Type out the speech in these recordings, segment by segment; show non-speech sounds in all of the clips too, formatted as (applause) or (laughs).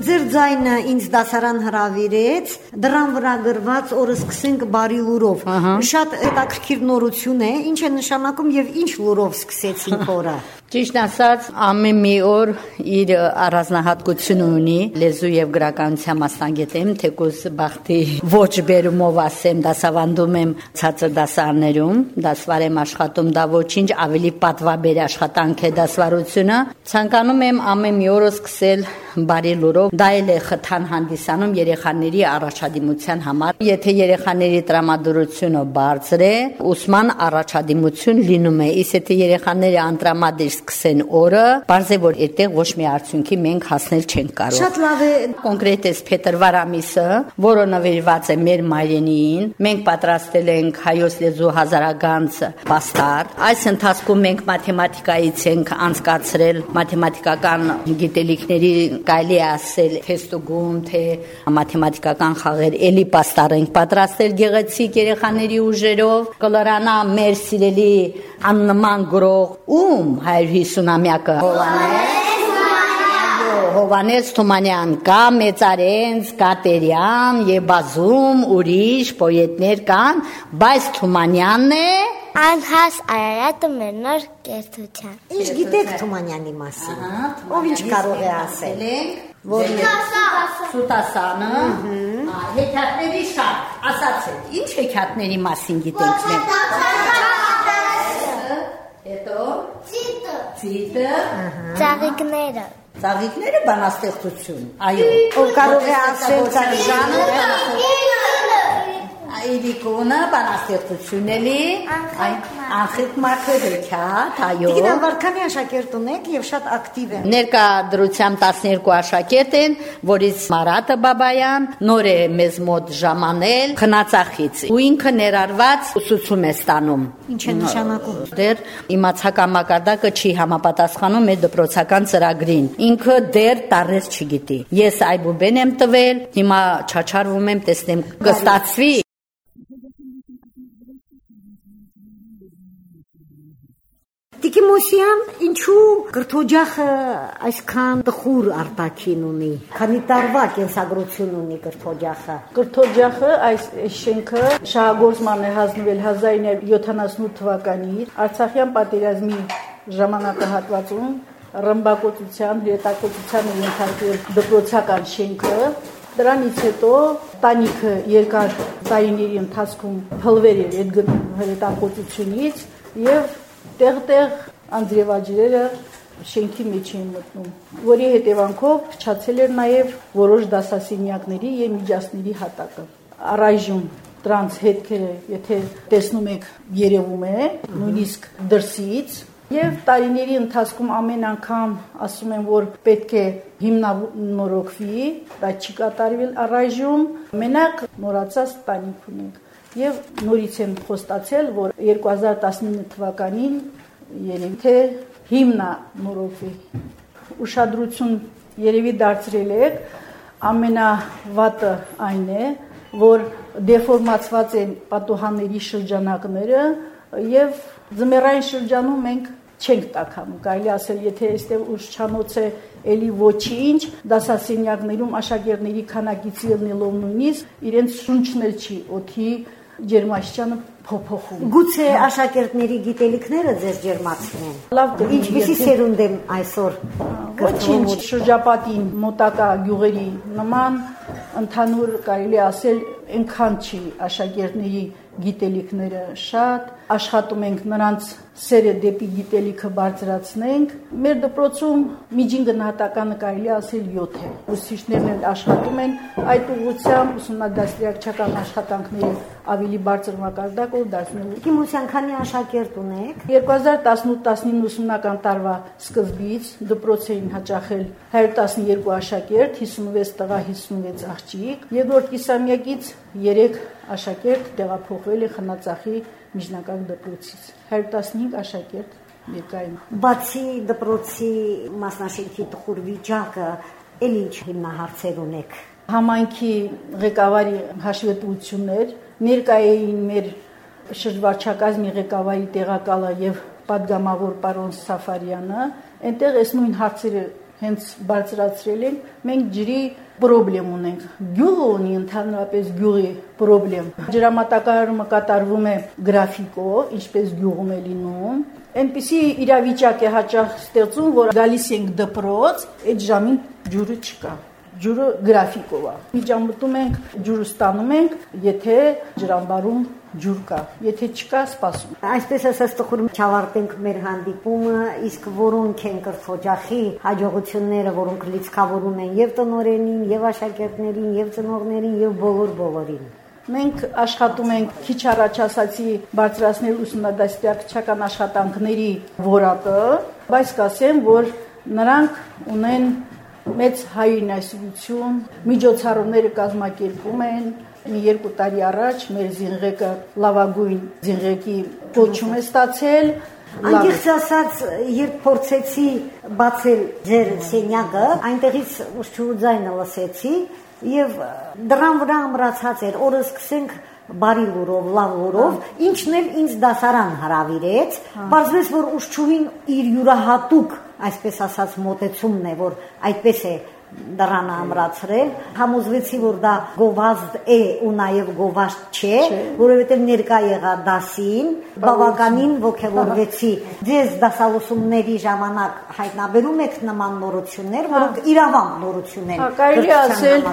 Ձեր ձայնը ինձ դասարան հravirեց, դրան վրա գրված օրը սկսենք բարի լուրով։ Շատ հետաքրքիր նորություն է, ինչ է նշանակում եւ ինչ լուրով սկսեցինք օրը։ (laughs) Ճիշտ ասած, ամեն մի օր իր առանձնահատկությունը ունի։ Լեզու եւ գրականության մասնագետ եմ, թեկուզ բախտի ոչ բերումով ասեմ, դասավանդում եմ ցածր դասարներում, դասվար եմ աշխատում, դա ոչինչ ավելի պատվաբեր աշխատանք է դասվարությունը։ Ցանկանում եմ ամեն մի օրը սկսել բարի լուրով։ Դա էլ է խթան հանդիսանում երեխաների առաջադիմության համար։ Եթե երեխաների տրամադրությունը բարձր է, ուսման առաջադիմություն լինում է։ Իսկ եթե երեխաները անտրամադիր սկսեն օրը, բարձ է որ այդտեղ ոչ մի արդյունքի մենք հասնել չենք կարող։ Շատ լավ է։ Կոնկրետես փետրվար ամիսը, որը նվիրված է մեր մայրենիին, մենք պատրաստել ենք հայոց լեզու հազարագանց պաստար։ Այս ընթացքում մենք մաթեմատիկայից ենք անցկացրել մաթեմատիկական գիտելիքների կարելի ասել թեստուգում, թե մաթեմատիկական խաղեր էլի պաստար ենք պատրաստել գեղեցիկ երեխաների ուժերով։ Կլորանա մեր սիրելի աննման գրող ում 150-ամյակը Հովանես Թումանյան, կա Մեծարենց, Կատերյան եւ բազում ուրիշ պոետներ կան, բայց Թումանյանն է Անհաս Արարատը մեր նոր կերթության։ Ինչ գիտեք Թումանյանի մասին։ Ով ինչ կարող է ասել։ Որն է? Սուտասանը, հեքիաթների շատ, ասացեք, ինչ հեքիաթների մասին գիտենք մենք։ Ցիտը։ Ծաղիկները։ ծաղիկները բանաստեղծություն։ Այո։ Ով կարող է ասել Ժանը Այդիկոնը բանաստեղծություն էլի, անխիտ մարդը հեքիաթ, այո։ Տիկին Վարդանի աշակերտ ունեք եւ շատ ակտիվ են։ Ներկա դրությամբ 12 աշակերտ են, որից Մարատը Բաբայան նոր է մեզ մոտ ժամանել խնացախից ու ինքը ներառված ուսուցում է ստանում։ Ինչ է նշանակում։ Դեռ իմացական մակարդակը չի համապատասխանում մեր դպրոցական ծրագրին։ Ինքը դեռ տարես չգիտի։ Ես այբուբեն եմ տվել, հիմա չաչարվում եմ, տեսնեմ կստացվի Տիկի Մոսյան, ինչու կրթօջախը այսքան տխուր արտաքին ունի։ Քանի տարվա կենսագրություն ունի կրթօջախը։ Կրթօջախը այս շենքը շահագործման է հանձնվել 1978 թվականից Արցախյան պատերազմի ժամանակահատվածում ռմբակոծության, հրետակոծության ենթարկվել դպրոցական շենքը Դրանից հետո տանիքը երկար տարիների ընթացքում փլվել էր այդ հրետակոծությունից եւ տեղ-տեղ անձրևաջրերը շենքի մեջ էին մտնում, որի հետևանքով փչացել էր նաև որոշ դասասենյակների եւ միջասների հատակը։ Առայժմ տրանս հետքերը, եթե տեսնում եք, երևում է, նույնիսկ դրսից, Եվ տարիների ընթացքում ամեն անգամ ասում են, որ պետք է հիմնանորոգվի, բայց չի կատարվել առայժմ, մենակ նորացած տանիք ունենք եւ նորից են խոստացել, որ 2019 թվականին երևի թե հիմնա նորոգվի։ Ուշադրություն երևի դարձրել եք, ամենավատը այն է, որ դեֆորմացված են պատուհանների շրջանակները եւ ձմեռային շրջանում մենք չենք տականում։ Կարելի ասել, եթե այստեղ ուշչանոց է էլի ոչինչ, դասասենյակներում աշակերտների քանակից ելնելով նույնիսկ իրենց շունչն էլ չի օթի ջերմաստիճանը փոփոխում։ Գուցե աշակերտների գիտելիքները ձեր ջերմացնեն։ Լավ կլինի։ Ինչպեսի սերունդ եմ այսօր Ոչինչ շրջապատին մոտակա գյուղերի նման ընդհանուր կարելի ասել այնքան չի աշակերտների գիտելիքները շատ, աշխատում ենք նրանց սերը դեպի գիտելիքը բարձրացնենք։ Մեր դպրոցում միջին գնահատականը կարելի ասել 7 է։ Ուսուցիչներն էլ աշխատում են այդ ուղղությամբ ուսումնադաստիարակչական աշխատանքները ավելի բարձր մակարդակով դարձնելու։ Կիմոսյան քանի աշակերտ ունեք։ 2018-19 ուսումնական տարվա սկզբից դպրոց էին հաճախել 112 աշակերտ, 56 տղա, 56 աղջիկ։ Երկրորդ կիսամյակից 3 աշակերտ տեղափոխվել է խնածախի միջնակարգ դպրոցից 115 աշակերտ ներկային բացի դպրոցի մասնաշենքի տխուր վիճակը ել ինչ հիմնահարցեր ունեք համայնքի ղեկավարի հաշվետվություններ ներկային մեր շրջվարչակազմի ղեկավարի տեղակալը եւ падգամավոր պարոն Սաֆարյանը այնտեղ այս նույն հարցերը հենց բարձրացրել ենք, մենք ջրի խնդրեմ ունենք։ Գյուղը ունի ընդհանրապես գյուղի խնդրեմ։ Ջրամատակարարումը կատարվում է գրաֆիկով, ինչպես գյուղում է լինում։ Այնպիսի իրավիճակ է հաճախ ստեղծում, որ գալիս ենք դպրոց, այդ ժամին ջուրը չկա ջուրը գրաֆիկով է։ Միջամտում ենք, ջուրը ստանում ենք, եթե ջրամբարում ջուր կա, եթե չկա, սպասում։ Այսպես ասած տխուր չավարտենք մեր հանդիպումը, իսկ որոնք են կրթօջախի հաջողությունները, որոնք լիցքավորում են եւ տնորենին, եւ աշակերտներին, եւ ծնողներին, եւ բոլոր բոլորին։ Մենք աշխատում ենք քիչ առաջ ասացի բարձրացնել ուսումնադաստիարակչական աշխատանքների որակը, բայց կասեմ, որ նրանք ունեն մեծ հայրենասիրություն, միջոցառումները կազմակերպում են, մի երկու տարի առաջ մեր զինղեկը լավագույն զինղեկի կոչում է ստացել Անկեղծ ասած, երբ փորձեցի բացել ձեր սենյակը, այնտեղից ուշչու ձայնը լսեցի եւ դրան վրա ամրացած էր, օրը սկսենք բարի լուրով, լավ լուրով, ինչն էլ ինձ դասարան հravirեց, բարձրաց որ ուշչուին իր յուրահատուկ, այսպես ասած, մոտեցումն է, որ այդպես է դրանը ամրացրել, համոզվեցի, որ դա գովազդ է ու նաև գովազդ չէ, որովհետև ներկա եղա դասին, բավականին ողջավորվեցի։ (laughs) Ձեզ դասալուսումների ժամանակ հայտնաբերում եք նման նորություններ, որոնք իրավամ նորություն են։ Կարելի ասել,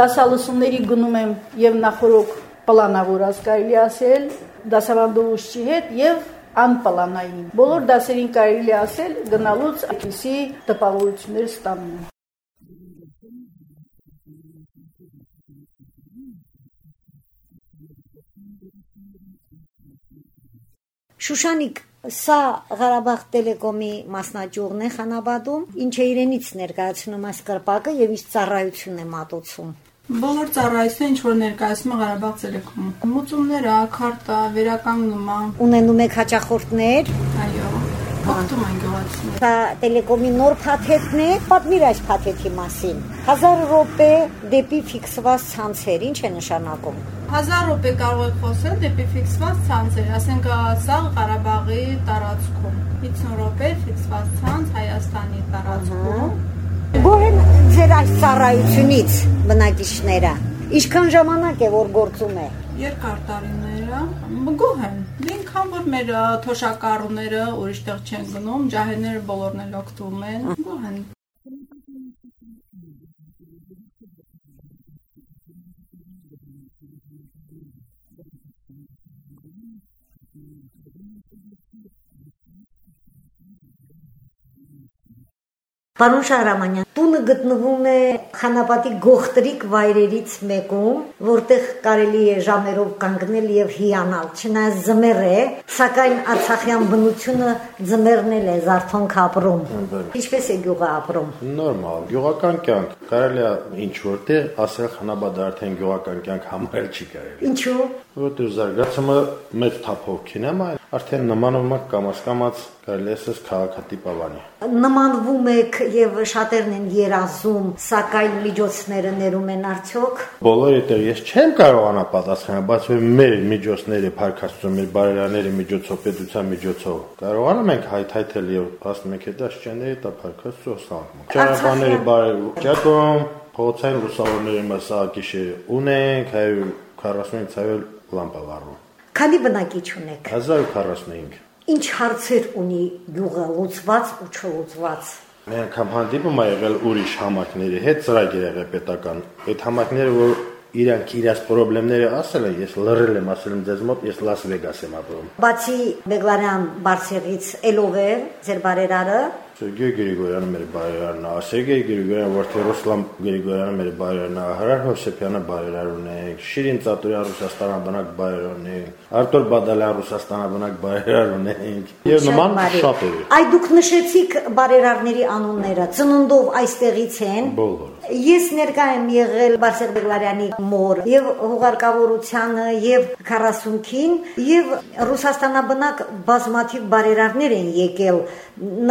դասալուսումների գնում եմ եւ նախորոք պլանավորած կարելի ասել դասավանդողի հետ եւ անպլանային։ Բոլոր դասերին կարելի ասել գնալուց այդպիսի տպավորություններ ստանում։ Շուշանիկ, սա Ղարաբաղ Տելեկոմի մասնաճյուղն է Խանաբադում, ինչ է իրենից ներկայացնում այս կրպակը եւ ինչ ծառայություն է մատուցում։ Բոլոր ծառայությունը ինչ որ ներկայացնում է Ղարաբաղ Տելեկոմ։ Մուծումները, քարտա, վերականգնումը։ Ունենում եք հաճախորդներ։ Այո։ Օգտվում են գյուղացիներ։ Սա Տելեկոմի նոր փաթեթն է։ Պատմիր այս փաթեթի մասին։ 1000 րոպե դեպի ֆիքսված ցանցեր, ինչ է նշանակում։ 1000 րոպե կարող եք խոսել դեպի ֆիքսված ցանցեր, ասենք սա Ղարաբաղի տարածքում։ 50 րոպե ֆիքսված ցանց Հայաստանի տարածքում։ Գոհ են ձեր այս ծառայությունից բնակիչները։ Ինչքան ժամանակ է որ գործում է։ Երկար տարիները գոհ են։ Ինքան որ մեր թոշակառուները ուրիշտեղ չեն գնում, ջահելները բոլորն էլ օգտվում են։ Գոհ են։ Պարոն Շահրամանյան, տունը գտնվում է Խանապատի գողտրիկ վայրերից մեկում, որտեղ կարելի է ժամերով կանգնել եւ հիանալ։ Չնայած ձմեռ է, սակայն Արցախյան բնությունը ձմեռն է զարթոնք ապրում։ Ինչպես է գյուղը ապրում։ Նորմալ, գյուղական կյանք։ Կարելի է ինչ որտեղ ասել Խանաբադը արդեն գյուղական կյանք համարել չի կարելի։ Ինչու՞ որտեղ զարգացումը մեծ թափով կինեմ, արդեն նմանվում է կամաց-կամաց կարելի է ասես քաղաքատիպավանի։ Նմանվում եք եւ շատերն են երազում, սակայն միջոցները ներում են արդյոք։ Բոլորի տեղ ես չեմ կարողանա պատասխանել, բայց որ մեր միջոցները փարկաստում մեր բարերաների միջոցով, պետության միջոցով կարողանում ենք հայթայթել եւ ասում ենք դա շրջանների տա փարկաստու սահման։ Ճանապարհների բարեջակում փոխոցային լուսավորների մասա գիշեր ունենք 145 լամպա վառում։ Քանի բնակիչ ունեք։ 1045։ Ինչ հարցեր ունի յուղը լուծված ու չլուծված։ Մի անգամ հանդիպում ա եղել ուրիշ համակների հետ ծրագիր եղել պետական։ Այդ համակները որ իրանք իրաց խնդիրները ասել են, ես լռել եմ, ասել եմ ձեզ մոտ, ես Լաս Վեգաս եմ ապրում։ Բացի Բեգլարյան Բարսեղից ելով է ձեր բարերարը, Սերգեյ Գրիգորյանը մեր բարերարն է, Սերգեյ Գրիգորյանը որդի Ռուսլան Գրիգորյանը մեր բարերարն է, Հրար Հովսեփյանը բարերար ունենք, Շիրին Ծատուրյան Ռուսաստանաբնակ բարերար ունենք, Արտուր Բադալյան Ռուսաստանաբնակ բարերար ունենք եւ նման շատ է։ Այ դուք նշեցիք բարերարների անունները, ծնունդով այստեղից են։ Բոլորը։ Ես ներկա եմ եղել Բարսեղ Բեգլարյանի մոր եւ հուղարկավորությանը եւ 40-ին եւ Ռուսաստանաբնակ բազմաթիվ բարերարներ են եկել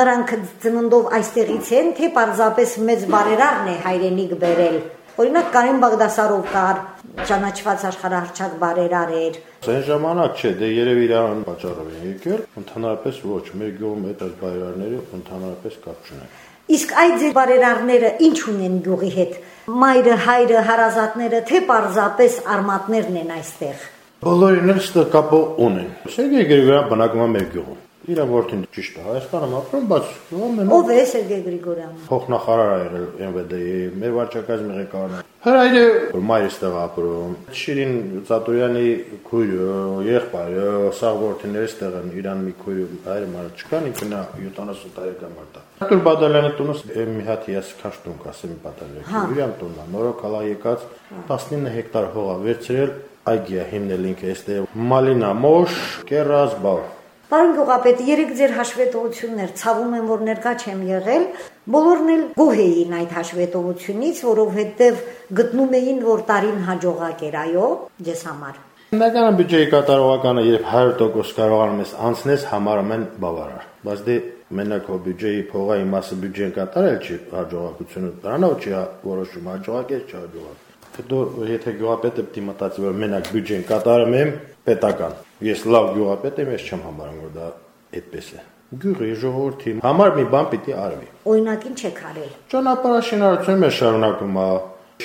նրանք ծննդով այստեղից են թե պարզապես մեծ բարերարն է հայրենիք բերել Օրինակ Կարեն Բաղդասարով կար ճանաչված աշխարհահռչակ բարերար էր Այն ժամանակ չէ, դե երևի իրան պատճառով են եկել, ընդհանրապես ոչ, մեր գյուղում այդ բարերարները ընդհանրապես կապ չունեն։ Իսկ այդ ձեր բարերարները ինչ ունեն գյուղի հետ։ Մայրը, հայրը, հարազատները, թե պարզապես արմատներն են այստեղ։ Բոլորին էլ ստը կապը ունեն։ Սերգեյ Գրիգորյան բնակվում է մեր գյուղում։ Իր որդին ճիշտ է Հայաստանում ապրում, բայց ում Ով է Սերգեյ Գրիգորյանը։ փոխնախարար ա եղել ՄՎԴ-ի, մեր վարչակազմի ղեկավարն է։ Հրայրը մայրս տեղ ապրում։ Շիրին Ծատուրյանի քույրը, եղբայրը, սաղ որդիներս տեղ են, իրան մի քույր հայրը մարդ չկան, ինքն է 70 տարեկան մարդ է։ Արտուր Բադալյանի տունս մի հատ հիասքանչ տուն կա Սեմի Պատալյանի։ Իրան տունն է, նորոք հալա եկած 19 հեկտար հող ա վերցրել այգիա հիմնել ինքը այստեղ մալինա մոշ, կերազ, բավ։ Պարոն գյուղապետ, երեք ձեր հաշվետվություններ, ցավում եմ, որ ներկա չեմ եղել, բոլորն էլ գոհ էին այդ հաշվետվությունից, որովհետև գտնում էին, որ տարին հաջողակ էր, այո, ձեզ համար։ Հիմնականը բյուջեի կատարողականը երբ 100% կարողանում ես անցնես, համարում են բավարար։ Բայց դե մենակ հո բյուջեի փողայի մասը բյուջեն կատարել չի հաջողակությունը, դրանով չի որոշում հաջողակ է, չհաջողակ։ Հետո եթե գյուղապետը պիտի մտածի, որ մենակ բյուջեն կատարում եմ պետական։ Ես լավ գյուղապետ եմ, ես չեմ համարում, որ դա այդպես է։ Գյուղի ժողովրդի համար մի բան պիտի արվի։ Օրինակին չեք արել։ Ճանապարհաշինարարությունը մեր շարունակում է։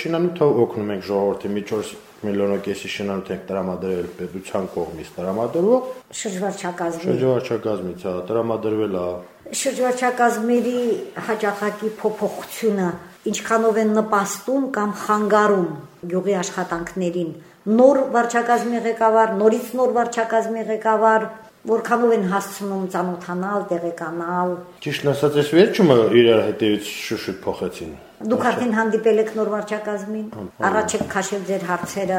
Շինանյութով օգնում ենք ժողովրդի մի 4 միլիոնոկեսի շինանյութ ենք տրամադրել պետության կողմից տրամադրվող Շրջվարչակազմի շրջվարչակազմից է տրամադրվել է շրջվարչակազմերի հաջախակի փոփոխությունը ինչքանով են նպաստում կամ խանգարում գյուղի աշխատանքներին նոր վարչակազմի ղեկավար, նորից նոր վարչակազմի ղեկավար, որքանով են հասցնում ճանոթանալ, տեղեկանալ։ Ճիշտ ասած, այս վերջումը իրար հետևից շուշուտ փոխեցին։ Դուք արդեն հանդիպել եք նոր վարչակազմին, առաջ եք քաշել ձեր հարցերը։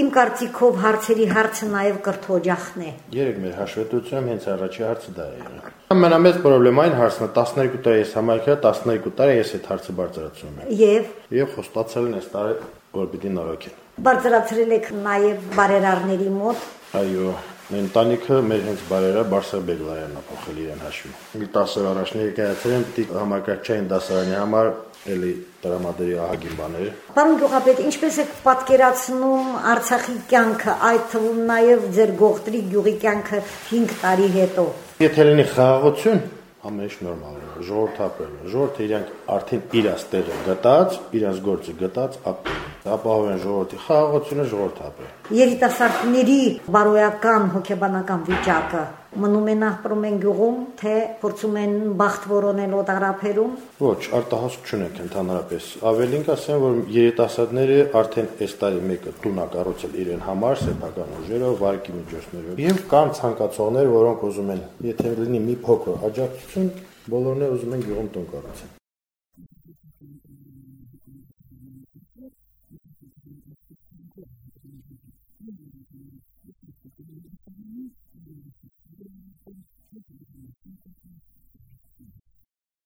Իմ կարծիքով հարցերի հարցը նաև կրթօջախն է։ Երեք մեր հաշվետվությամբ հենց առաջի հարցը դա է եղել։ Ամենամեծ խնդրեմային հարցն է 12 տարի ես համայնքա 12 տարի ես այդ հարցը բարձրացնում եմ։ Եվ Եվ խոստացել են այս տարի որ պիտի նորոգեն։ բարձրացրել եք նաև բարերարների մոտ Այո, ընտանիքը մեր հենց բարերա Բարսա Բեգլայանն է փոխել իրեն հաշվի։ Մի 10 օր առաջ ներկայացրել են պիտի համակարգչային դասարանի համար էլի տրամադրի ահագին բաներ։ Պարոն գյուղապետ, ինչպես եք պատկերացնում Արցախի կյանքը, այդ թվում նաև ձեր գողտրի գյուղի կյանքը 5 տարի հետո։ Եթե լինի խաղաղություն, ամեն ինչ նորմալ է։ Ժողովուրդ ապրել։ Ժողովուրդը իրանք արդեն իրաց տեղը գտած, իրաց գործը գտած ապրել։ Ապահովեն ժողովրդի խաղաղությունը, ժողովուրդ ապրել։ Երիտասարդների բարոյական հոգեբանական վիճակը մնում են ապրում են գյուղում, թե փորձում են բախտ որոնել օտարափերում։ Ոչ, արտահասք չունենք ընդհանրապես։ Ավելին կասեմ, որ երիտասարդները արդեն այս տարի մեկը տուն ա կառուցել իրեն համար սեփական ուժերով, վարկի միջոցներով։ Եվ կան ցանկացողներ, որոնք ուզում են, եթե լինի մի փոքր աջակցություն, բոլորն ուզում են գյուղում տուն կառուցել։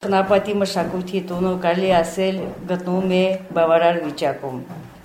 Խնապատի մշակույթի տունը կարելի ասել գտնվում է բավարար վիճակում։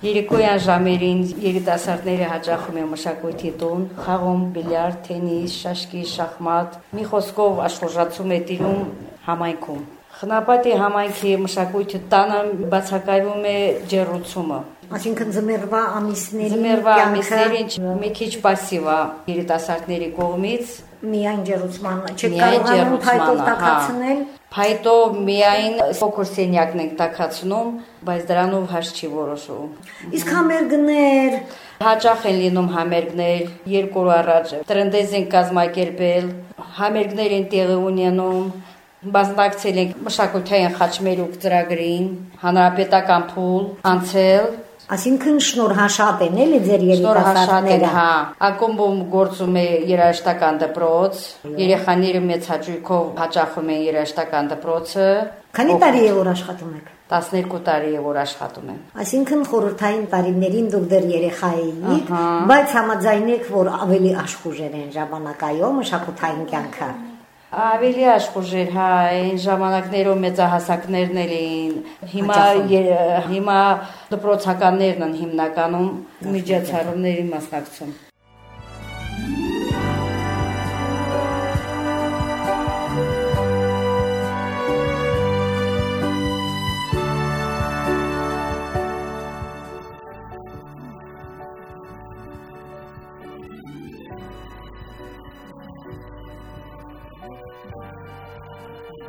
Երեկոյան ժամերին երիտասարդները հաճախում են մշակույթի տուն, խաղում բիլիարդ, թենիս, շաշկի, շախմատ, մի խոսքով աշխուժացում է տիրում համայնքում։ Խնապատի համայնքի մշակույթի տանը բացակայվում է ջերուցումը։ Այսինքն ձմեռվա ամիսների Ձմեռվա կյանքը ամիսներին մի քիչ пассив է երիտասարդների կողմից, միայն ջերուցման չեք Միայն կարողանում փայտով ջեռուցմանը, հա։ տակացնել։ Փայտով միայն փոքր սենյակն ենք տակացնում, բայց դրանով հաշ չի որոշում։ Իսկ համերգներ, Հաճախ են լինում համերգներ, երկու օր առաջ տրնդեզ են կազմակերպել, համերգներ են տեղի ունենում, բազմակցել ենք մշակութային խաչմերուկ ծրագրին, հանրապետական փուլ, անցել, Այսինքն շնորհաշատ են էլի ձեր երիտասարդները։ հա։ Ակումբում գործում է երաժշտական դպրոց։ Երեխաները մեծ հաճույքով հաճախում են երաժշտական դպրոցը։ Քանի տարի է որ աշխատում եք։ 12 տարի է որ աշխատում եմ։ Այսինքն խորհրդային տարիներին դուք դեռ երեխա էիք, բայց համաձայնեք, որ ավելի աշխուժեր են ժամանակայով մշակութային կյանքը։ Ավելի աշխուժեր, հա, այն ժամանակներում մեծահասակներն էին։ Հիմա հիմա դպրոցականներն են հիմնականում միջոցառումների մասնակցում։ Thank you.